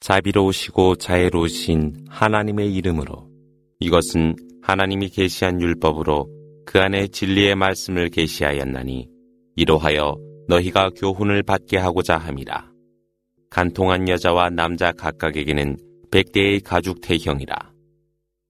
자비로우시고 자애로우신 하나님의 이름으로 이것은 하나님이 계시한 율법으로 그 안에 진리의 말씀을 계시하였나니 이로하여 너희가 교훈을 받게 하고자 함이라. 간통한 여자와 남자 각각에게는 백대의 가죽 태형이라.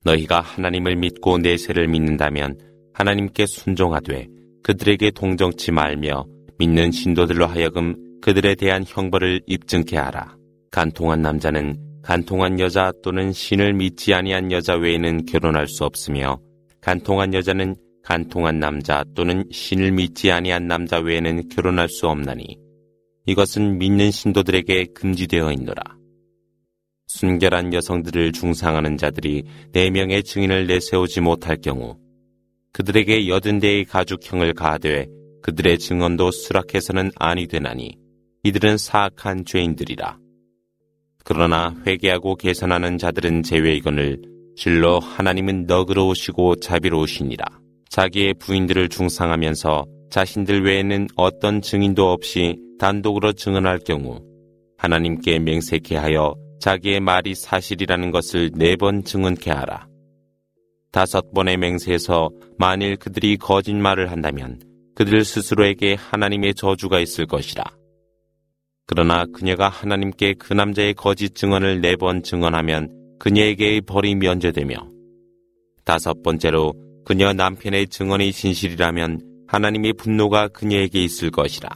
너희가 하나님을 믿고 내세를 믿는다면 하나님께 순종하되 그들에게 동정치 말며 믿는 신도들로 하여금 그들에 대한 형벌을 입증케 하라. 간통한 남자는 간통한 여자 또는 신을 믿지 아니한 여자 외에는 결혼할 수 없으며 간통한 여자는 간통한 남자 또는 신을 믿지 아니한 남자 외에는 결혼할 수 없나니 이것은 믿는 신도들에게 금지되어 있노라. 순결한 여성들을 중상하는 자들이 네 명의 증인을 내세우지 못할 경우 그들에게 여든 대의 가죽형을 가하되 그들의 증언도 수락해서는 아니 되나니 이들은 사악한 죄인들이라. 그러나 회개하고 개선하는 자들은 제외이거늘 실로 하나님은 너그러우시고 자비로우시니라. 자기의 부인들을 중상하면서 자신들 외에는 어떤 증인도 없이 단독으로 증언할 경우 하나님께 맹세케 하여 자기의 말이 사실이라는 것을 네 번 증언케 하라. 다섯 번의 맹세에서 만일 그들이 거짓말을 한다면 그들 스스로에게 하나님의 저주가 있을 것이라. 그러나 그녀가 하나님께 그 남자의 거짓 증언을 네 번 증언하면 그녀에게의 벌이 면제되며 다섯 번째로 그녀 남편의 증언이 진실이라면 하나님의 분노가 그녀에게 있을 것이라.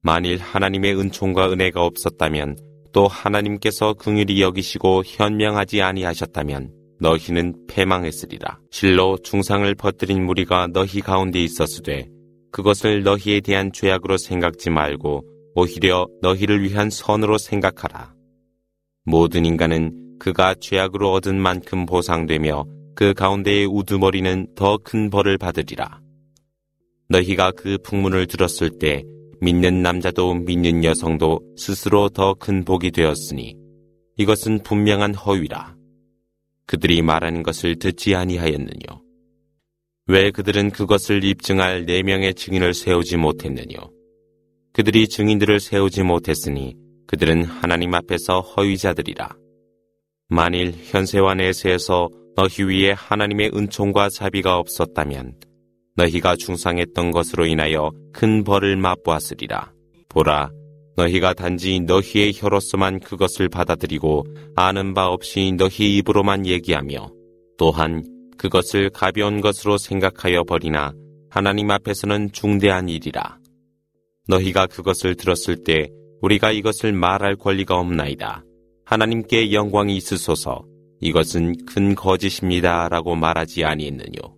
만일 하나님의 은총과 은혜가 없었다면 또 하나님께서 긍휼히 여기시고 현명하지 아니하셨다면 너희는 패망했으리라. 실로 중상을 퍼뜨린 무리가 너희 가운데 있었으되 그것을 너희에 대한 죄악으로 생각지 말고 오히려 너희를 위한 선으로 생각하라. 모든 인간은 그가 죄악으로 얻은 만큼 보상되며 그 가운데의 우두머리는 더 큰 벌을 받으리라. 너희가 그 풍문을 들었을 때 믿는 남자도 믿는 여성도 스스로 더 큰 복이 되었으니 이것은 분명한 허위라. 그들이 말하는 것을 듣지 아니하였느뇨. 왜 그들은 그것을 입증할 네 명의 증인을 세우지 못했느뇨. 그들이 증인들을 세우지 못했으니 그들은 하나님 앞에서 허위자들이라. 만일 현세와 내세에서 너희 위에 하나님의 은총과 자비가 없었다면 너희가 중상했던 것으로 인하여 큰 벌을 맛보았으리라. 보라, 너희가 단지 너희의 혀로서만 그것을 받아들이고 아는 바 없이 너희 입으로만 얘기하며 또한 그것을 가벼운 것으로 생각하여 버리나 하나님 앞에서는 중대한 일이라. 너희가 그것을 들었을 때 우리가 이것을 말할 권리가 없나이다. 하나님께 영광이 있으소서 이것은 큰 거짓입니다. 라고 말하지 아니했느뇨.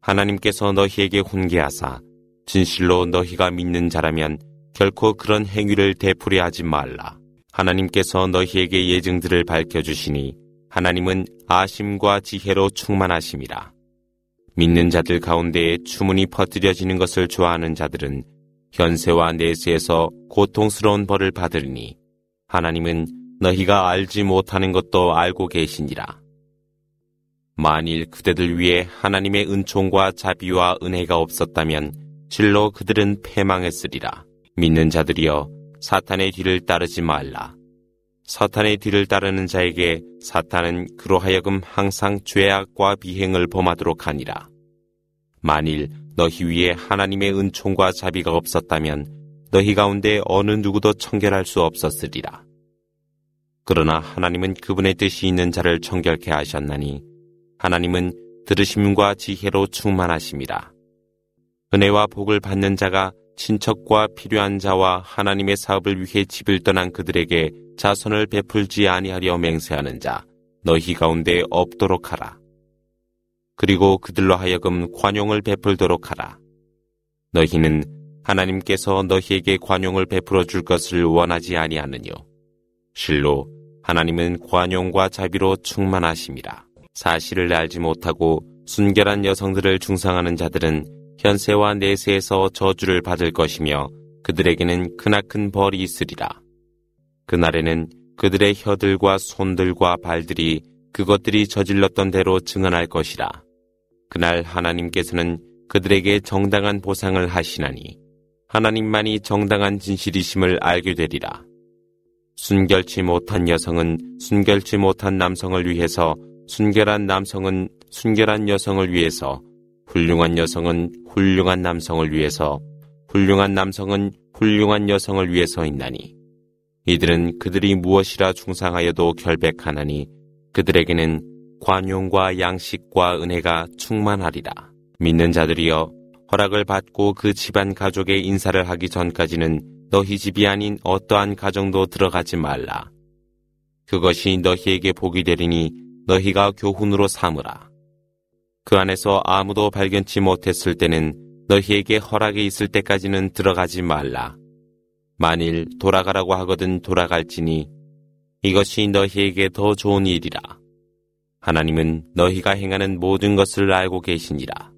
하나님께서 너희에게 훈계하사 진실로 너희가 믿는 자라면 결코 그런 행위를 되풀이하지 말라. 하나님께서 너희에게 예증들을 밝혀주시니 하나님은 아심과 지혜로 충만하심이라. 믿는 자들 가운데에 추문이 퍼뜨려지는 것을 좋아하는 자들은 현세와 내세에서 고통스러운 벌을 받으리니 하나님은 너희가 알지 못하는 것도 알고 계시니라. 만일 그대들 위해 하나님의 은총과 자비와 은혜가 없었다면 실로 그들은 패망했으리라. 믿는 자들이여 사탄의 뒤를 따르지 말라. 사탄의 뒤를 따르는 자에게 사탄은 그로 하여금 항상 죄악과 비행을 범하도록 하니라. 만일 너희 위에 하나님의 은총과 자비가 없었다면 너희 가운데 어느 누구도 청결할 수 없었으리라. 그러나 하나님은 그분의 뜻이 있는 자를 청결케 하셨나니 하나님은 들으심과 지혜로 충만하심이라. 은혜와 복을 받는 자가 친척과 필요한 자와 하나님의 사업을 위해 집을 떠난 그들에게 자선을 베풀지 아니하려 맹세하는 자 너희 가운데 없도록 하라. 그리고 그들로 하여금 관용을 베풀도록 하라. 너희는 하나님께서 너희에게 관용을 베풀어 줄 것을 원하지 아니하느뇨. 실로 하나님은 관용과 자비로 충만하심이라. 사실을 알지 못하고 순결한 여성들을 중상하는 자들은 현세와 내세에서 저주를 받을 것이며 그들에게는 크나큰 벌이 있으리라. 그날에는 그들의 혀들과 손들과 발들이 그것들이 저질렀던 대로 증언할 것이라. 그날 하나님께서는 그들에게 정당한 보상을 하시나니 하나님만이 정당한 진실이심을 알게 되리라. 순결치 못한 여성은 순결치 못한 남성을 위해서 순결한 남성은 순결한 여성을 위해서 훌륭한 여성은 훌륭한 남성을 위해서 훌륭한 남성은 훌륭한 여성을 위해서 있나니 이들은 그들이 무엇이라 중상하여도 결백하나니 그들에게는 관용과 양식과 은혜가 충만하리라. 믿는 자들이여 허락을 받고 그 집안 가족의 인사를 하기 전까지는 너희 집이 아닌 어떠한 가정도 들어가지 말라. 그것이 너희에게 복이 되리니 너희가 교훈으로 삼으라. 그 안에서 아무도 발견치 못했을 때는 너희에게 허락이 있을 때까지는 들어가지 말라. 만일 돌아가라고 하거든 돌아갈지니 이것이 너희에게 더 좋은 일이라. 하나님은 너희가 행하는 모든 것을 알고 계시니라.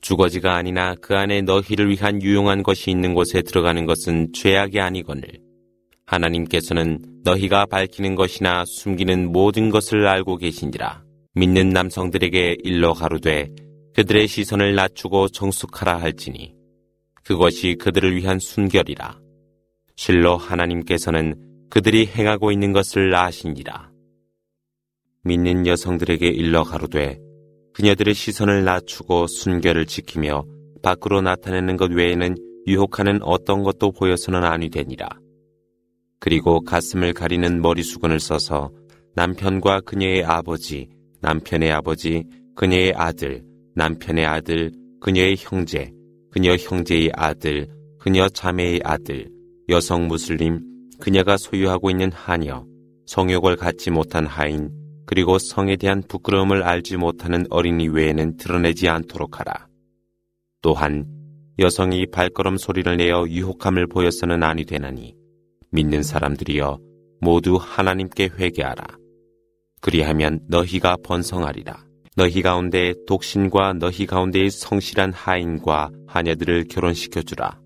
주거지가 아니나 그 안에 너희를 위한 유용한 것이 있는 곳에 들어가는 것은 죄악이 아니거늘. 하나님께서는 너희가 밝히는 것이나 숨기는 모든 것을 알고 계시니라. 믿는 남성들에게 일러 가로되 그들의 시선을 낮추고 정숙하라 할지니 그것이 그들을 위한 순결이라. 실로 하나님께서는 그들이 행하고 있는 것을 아시니라. 믿는 여성들에게 일러 가로되 그녀들의 시선을 낮추고 순결을 지키며 밖으로 나타내는 것 외에는 유혹하는 어떤 것도 보여서는 아니 되니라. 그리고 가슴을 가리는 머리 수건을 써서 남편과 그녀의 아버지, 남편의 아버지, 그녀의 아들, 남편의 아들, 그녀의 형제, 그녀 형제의 아들, 그녀 자매의 아들, 여성 무슬림, 그녀가 소유하고 있는 하녀, 성욕을 갖지 못한 하인, 그리고 성에 대한 부끄러움을 알지 못하는 어린이 외에는 드러내지 않도록 하라. 또한 여성이 발걸음 소리를 내어 유혹함을 보여서는 아니 되나니 믿는 사람들이여 모두 하나님께 회개하라. 그리하면 너희가 번성하리라. 너희 가운데 독신과 너희 가운데의 성실한 하인과 하녀들을 결혼시켜 주라.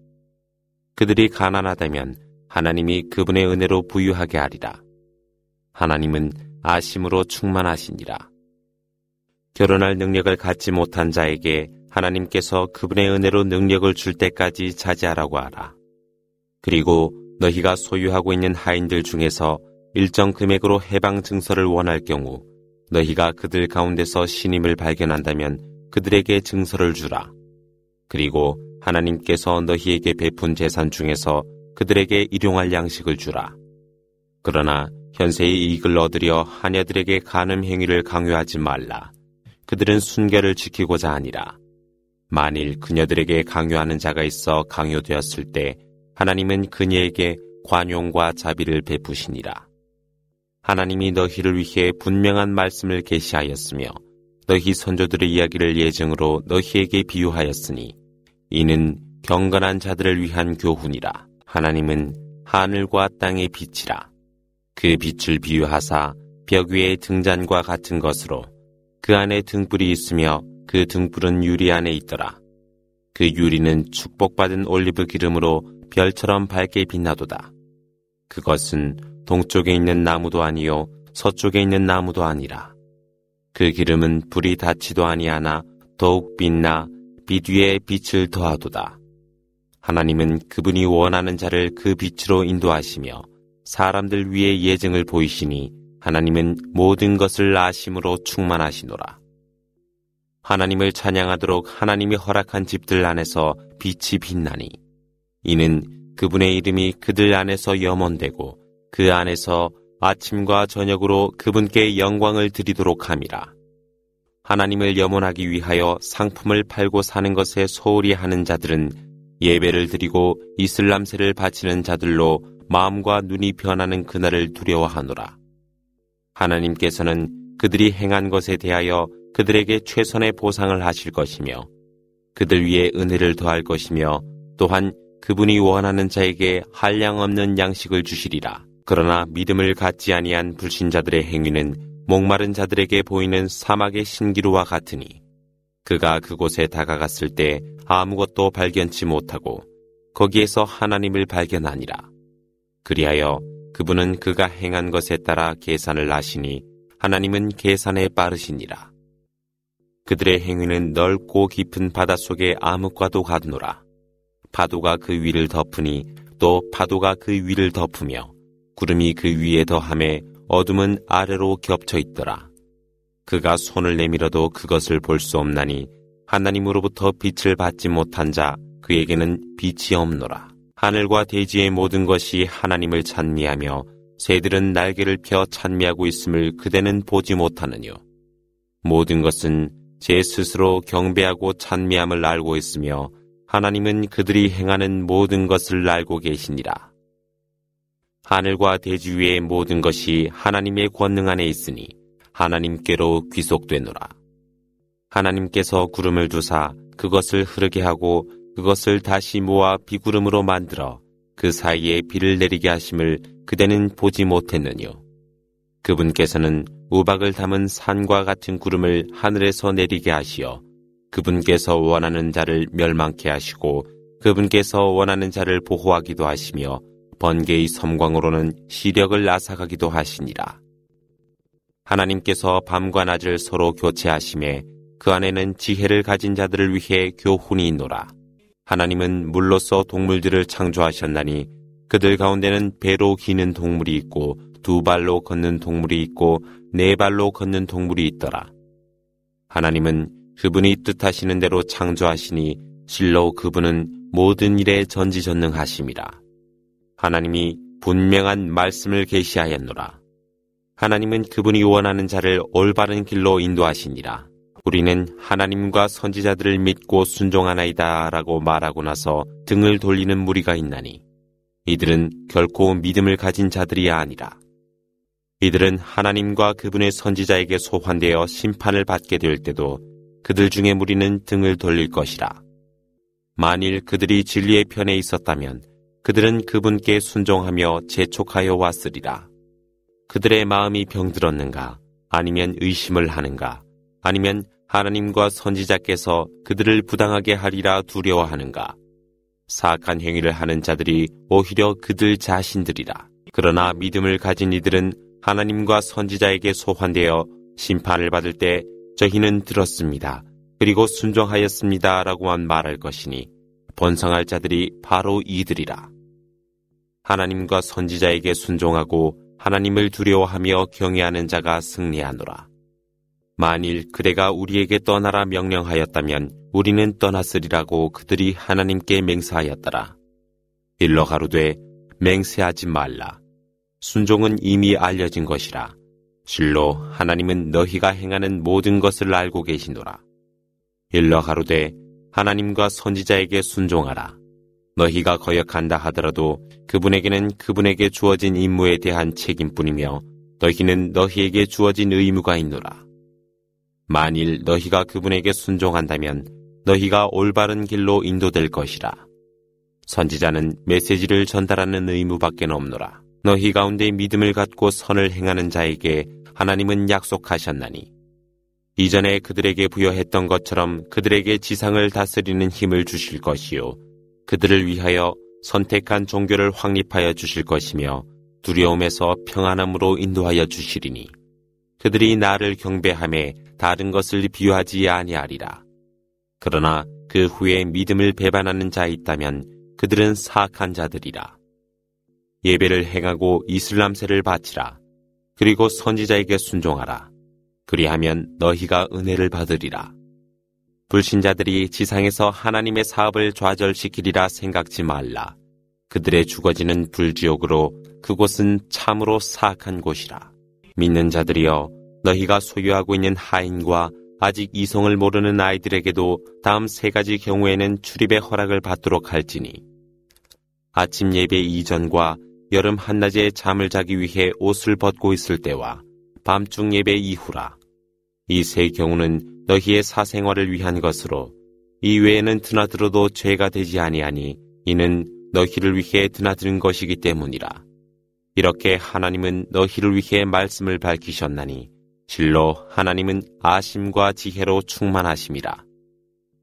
그들이 가난하다면 하나님이 그분의 은혜로 부유하게 하리라. 하나님은 아심으로 충만하시니라. 결혼할 능력을 갖지 못한 자에게 하나님께서 그분의 은혜로 능력을 줄 때까지 자제하라고 하라. 그리고 너희가 소유하고 있는 하인들 중에서 일정 금액으로 해방 증서를 원할 경우 너희가 그들 가운데서 신임을 발견한다면 그들에게 증서를 주라. 그리고 하나님께서 너희에게 베푼 재산 중에서 그들에게 일용할 양식을 주라. 그러나 현세의 이익을 얻으려 하녀들에게 간음 행위를 강요하지 말라. 그들은 순결을 지키고자 하니라. 만일 그녀들에게 강요하는 자가 있어 강요되었을 때 하나님은 그녀에게 관용과 자비를 베푸시니라. 하나님이 너희를 위해 분명한 말씀을 계시하였으며 너희 선조들의 이야기를 예증으로 너희에게 비유하였으니 이는 경건한 자들을 위한 교훈이라. 하나님은 하늘과 땅의 빛이라. 그 빛을 비유하사 벽 위의 등잔과 같은 것으로 그 안에 등불이 있으며 그 등불은 유리 안에 있더라. 그 유리는 축복받은 올리브 기름으로 별처럼 밝게 빛나도다. 그것은 동쪽에 있는 나무도 아니요 서쪽에 있는 나무도 아니라. 그 기름은 불이 닿지도 아니하나 더욱 빛나 빛 위에 빛을 더하도다. 하나님은 그분이 원하는 자를 그 빛으로 인도하시며 사람들 위에 예증을 보이시니 하나님은 모든 것을 아심으로 충만하시노라. 하나님을 찬양하도록 하나님이 허락한 집들 안에서 빛이 빛나니 이는 그분의 이름이 그들 안에서 염원되고 그 안에서 아침과 저녁으로 그분께 영광을 드리도록 함이라. 하나님을 염원하기 위하여 상품을 팔고 사는 것에 소홀히 하는 자들은 예배를 드리고 이슬람세를 바치는 자들로 마음과 눈이 변하는 그날을 두려워하노라. 하나님께서는 그들이 행한 것에 대하여 그들에게 최선의 보상을 하실 것이며 그들 위에 은혜를 더할 것이며 또한 그분이 원하는 자에게 한량 없는 양식을 주시리라. 그러나 믿음을 갖지 아니한 불신자들의 행위는 목마른 자들에게 보이는 사막의 신기루와 같으니 그가 그곳에 다가갔을 때 아무것도 발견치 못하고 거기에서 하나님을 발견하니라. 그리하여 그분은 그가 행한 것에 따라 계산을 하시니 하나님은 계산에 빠르시니라. 그들의 행위는 넓고 깊은 바닷속에 암흑과도 같노라. 파도가 그 위를 덮으니 또 파도가 그 위를 덮으며 구름이 그 위에 더함에 어둠은 아래로 겹쳐 있더라. 그가 손을 내밀어도 그것을 볼 수 없나니 하나님으로부터 빛을 받지 못한 자 그에게는 빛이 없노라. 하늘과 대지의 모든 것이 하나님을 찬미하며 새들은 날개를 펴 찬미하고 있음을 그대는 보지 못하느뇨. 모든 것은 제 스스로 경배하고 찬미함을 알고 있으며 하나님은 그들이 행하는 모든 것을 알고 계시니라. 하늘과 대지 위의 모든 것이 하나님의 권능 안에 있으니 하나님께로 귀속되노라. 하나님께서 구름을 두사 그것을 흐르게 하고 그것을 다시 모아 비구름으로 만들어 그 사이에 비를 내리게 하심을 그대는 보지 못했느뇨. 그분께서는 우박을 담은 산과 같은 구름을 하늘에서 내리게 하시어 그분께서 원하는 자를 멸망케 하시고 그분께서 원하는 자를 보호하기도 하시며 번개의 섬광으로는 시력을 앗아가기도 하시니라. 하나님께서 밤과 낮을 서로 교체하심에 그 안에는 지혜를 가진 자들을 위해 교훈이 있노라. 하나님은 물로서 동물들을 창조하셨나니 그들 가운데는 배로 기는 동물이 있고 두 발로 걷는 동물이 있고 네 발로 걷는 동물이 있더라. 하나님은 그분이 뜻하시는 대로 창조하시니 실로 그분은 모든 일에 전지전능하심이라. 하나님이 분명한 말씀을 계시하였노라. 하나님은 그분이 원하는 자를 올바른 길로 인도하시니라. 우리는 하나님과 선지자들을 믿고 순종하나이다 라고 말하고 나서 등을 돌리는 무리가 있나니 이들은 결코 믿음을 가진 자들이 아니라 이들은 하나님과 그분의 선지자에게 소환되어 심판을 받게 될 때도 그들 중에 무리는 등을 돌릴 것이라. 만일 그들이 진리의 편에 있었다면 그들은 그분께 순종하며 재촉하여 왔으리라. 그들의 마음이 병들었는가? 아니면 의심을 하는가? 아니면 하나님과 선지자께서 그들을 부당하게 하리라 두려워하는가? 사악한 행위를 하는 자들이 오히려 그들 자신들이라. 그러나 믿음을 가진 이들은 하나님과 선지자에게 소환되어 심판을 받을 때 저희는 들었습니다. 그리고 순종하였습니다. 라고만 말할 것이니 번성할 자들이 바로 이들이라. 하나님과 선지자에게 순종하고 하나님을 두려워하며 경외하는 자가 승리하노라. 만일 그대가 우리에게 떠나라 명령하였다면 우리는 떠났으리라고 그들이 하나님께 맹세하였더라. 일러 가로되 맹세하지 말라. 순종은 이미 알려진 것이라. 실로 하나님은 너희가 행하는 모든 것을 알고 계시노라. 일러 가로되 하나님과 선지자에게 순종하라. 너희가 거역한다 하더라도 그분에게는 그분에게 주어진 임무에 대한 책임뿐이며 너희는 너희에게 주어진 의무가 있노라. 만일 너희가 그분에게 순종한다면 너희가 올바른 길로 인도될 것이라. 선지자는 메시지를 전달하는 의무밖에 없노라. 너희 가운데 믿음을 갖고 선을 행하는 자에게 하나님은 약속하셨나니 이전에 그들에게 부여했던 것처럼 그들에게 지상을 다스리는 힘을 주실 것이요 그들을 위하여 선택한 종교를 확립하여 주실 것이며 두려움에서 평안함으로 인도하여 주시리니 그들이 나를 경배함에 다른 것을 비유하지 아니하리라. 그러나 그 후에 믿음을 배반하는 자 있다면 그들은 사악한 자들이라. 예배를 행하고 이슬람세를 바치라. 그리고 선지자에게 순종하라. 그리하면 너희가 은혜를 받으리라. 불신자들이 지상에서 하나님의 사업을 좌절시키리라 생각지 말라. 그들의 죽어지는 불지옥으로 그곳은 참으로 사악한 곳이라. 믿는 자들이여 너희가 소유하고 있는 하인과 아직 이성을 모르는 아이들에게도 다음 세 가지 경우에는 출입의 허락을 받도록 할지니 아침 예배 이전과 여름 한낮에 잠을 자기 위해 옷을 벗고 있을 때와 밤중 예배 이후라. 이 세 경우는 너희의 사생활을 위한 것으로 이 외에는 드나들어도 죄가 되지 아니하니 이는 너희를 위해 드나드는 것이기 때문이라. 이렇게 하나님은 너희를 위해 말씀을 밝히셨나니 실로 하나님은 아심과 지혜로 충만하심이라.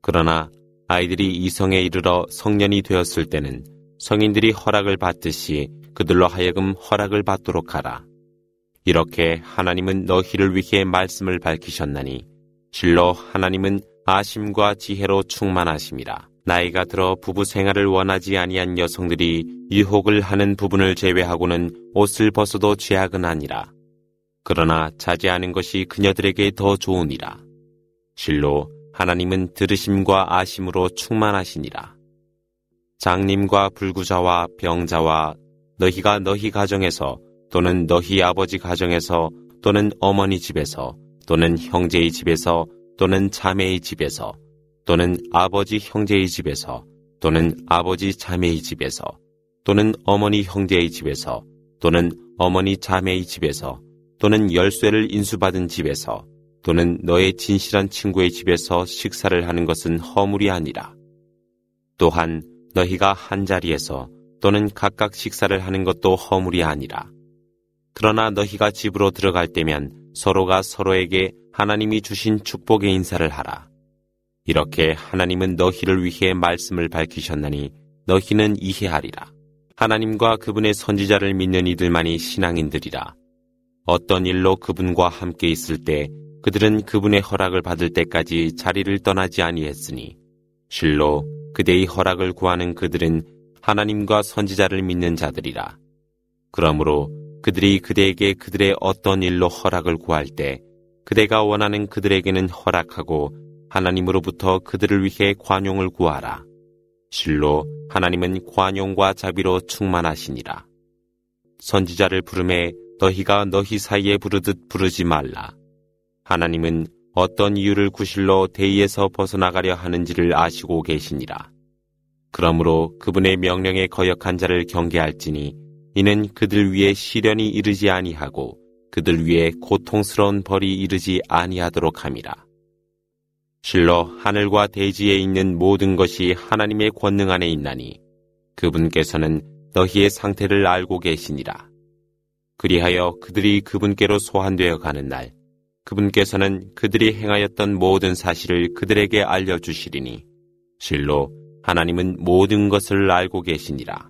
그러나 아이들이 이성에 이르러 성년이 되었을 때는 성인들이 허락을 받듯이 그들로 하여금 허락을 받도록 하라. 이렇게 하나님은 너희를 위해 말씀을 밝히셨나니 실로 하나님은 아심과 지혜로 충만하심이라. 나이가 들어 부부 생활을 원하지 아니한 여성들이 유혹을 하는 부분을 제외하고는 옷을 벗어도 죄악은 아니라 그러나 자제하는 것이 그녀들에게 더 좋으니라. 실로 하나님은 들으심과 아심으로 충만하시니라. 장님과 불구자와 병자와 너희가 너희 가정에서 또는 너희 아버지 가정에서 또는 어머니 집에서 또는 형제의 집에서 또는 자매의 집에서 또는 아버지 형제의 집에서 또는 아버지 자매의 집에서 또는 어머니 형제의 집에서 또는 어머니 자매의 집에서 또는 열쇠를 인수받은 집에서 또는 너의 진실한 친구의 집에서 식사를 하는 것은 허물이 아니라 또한 너희가 한 자리에서 또는 각각 식사를 하는 것도 허물이 아니라 그러나 너희가 집으로 들어갈 때면 서로가 서로에게 하나님이 주신 축복의 인사를 하라. 이렇게 하나님은 너희를 위해 말씀을 밝히셨나니 너희는 이해하리라. 하나님과 그분의 선지자를 믿는 이들만이 신앙인들이라. 어떤 일로 그분과 함께 있을 때 그들은 그분의 허락을 받을 때까지 자리를 떠나지 아니했으니 실로 그대의 허락을 구하는 그들은 하나님과 선지자를 믿는 자들이라. 그러므로 그들이 그대에게 그들의 어떤 일로 허락을 구할 때 그대가 원하는 그들에게는 허락하고 하나님으로부터 그들을 위해 관용을 구하라. 실로 하나님은 관용과 자비로 충만하시니라. 선지자를 부름에 너희가 너희 사이에 부르듯 부르지 말라. 하나님은 어떤 이유를 구실로 대의에서 벗어나가려 하는지를 아시고 계시니라. 그러므로 그분의 명령에 거역한 자를 경계할지니 이는 그들 위에 시련이 이르지 아니하고 그들 위에 고통스러운 벌이 이르지 아니하도록 함이라. 실로 하늘과 대지에 있는 모든 것이 하나님의 권능 안에 있나니 그분께서는 너희의 상태를 알고 계시니라. 그리하여 그들이 그분께로 소환되어 가는 날 그분께서는 그들이 행하였던 모든 사실을 그들에게 알려주시리니 실로 하나님은 모든 것을 알고 계시니라.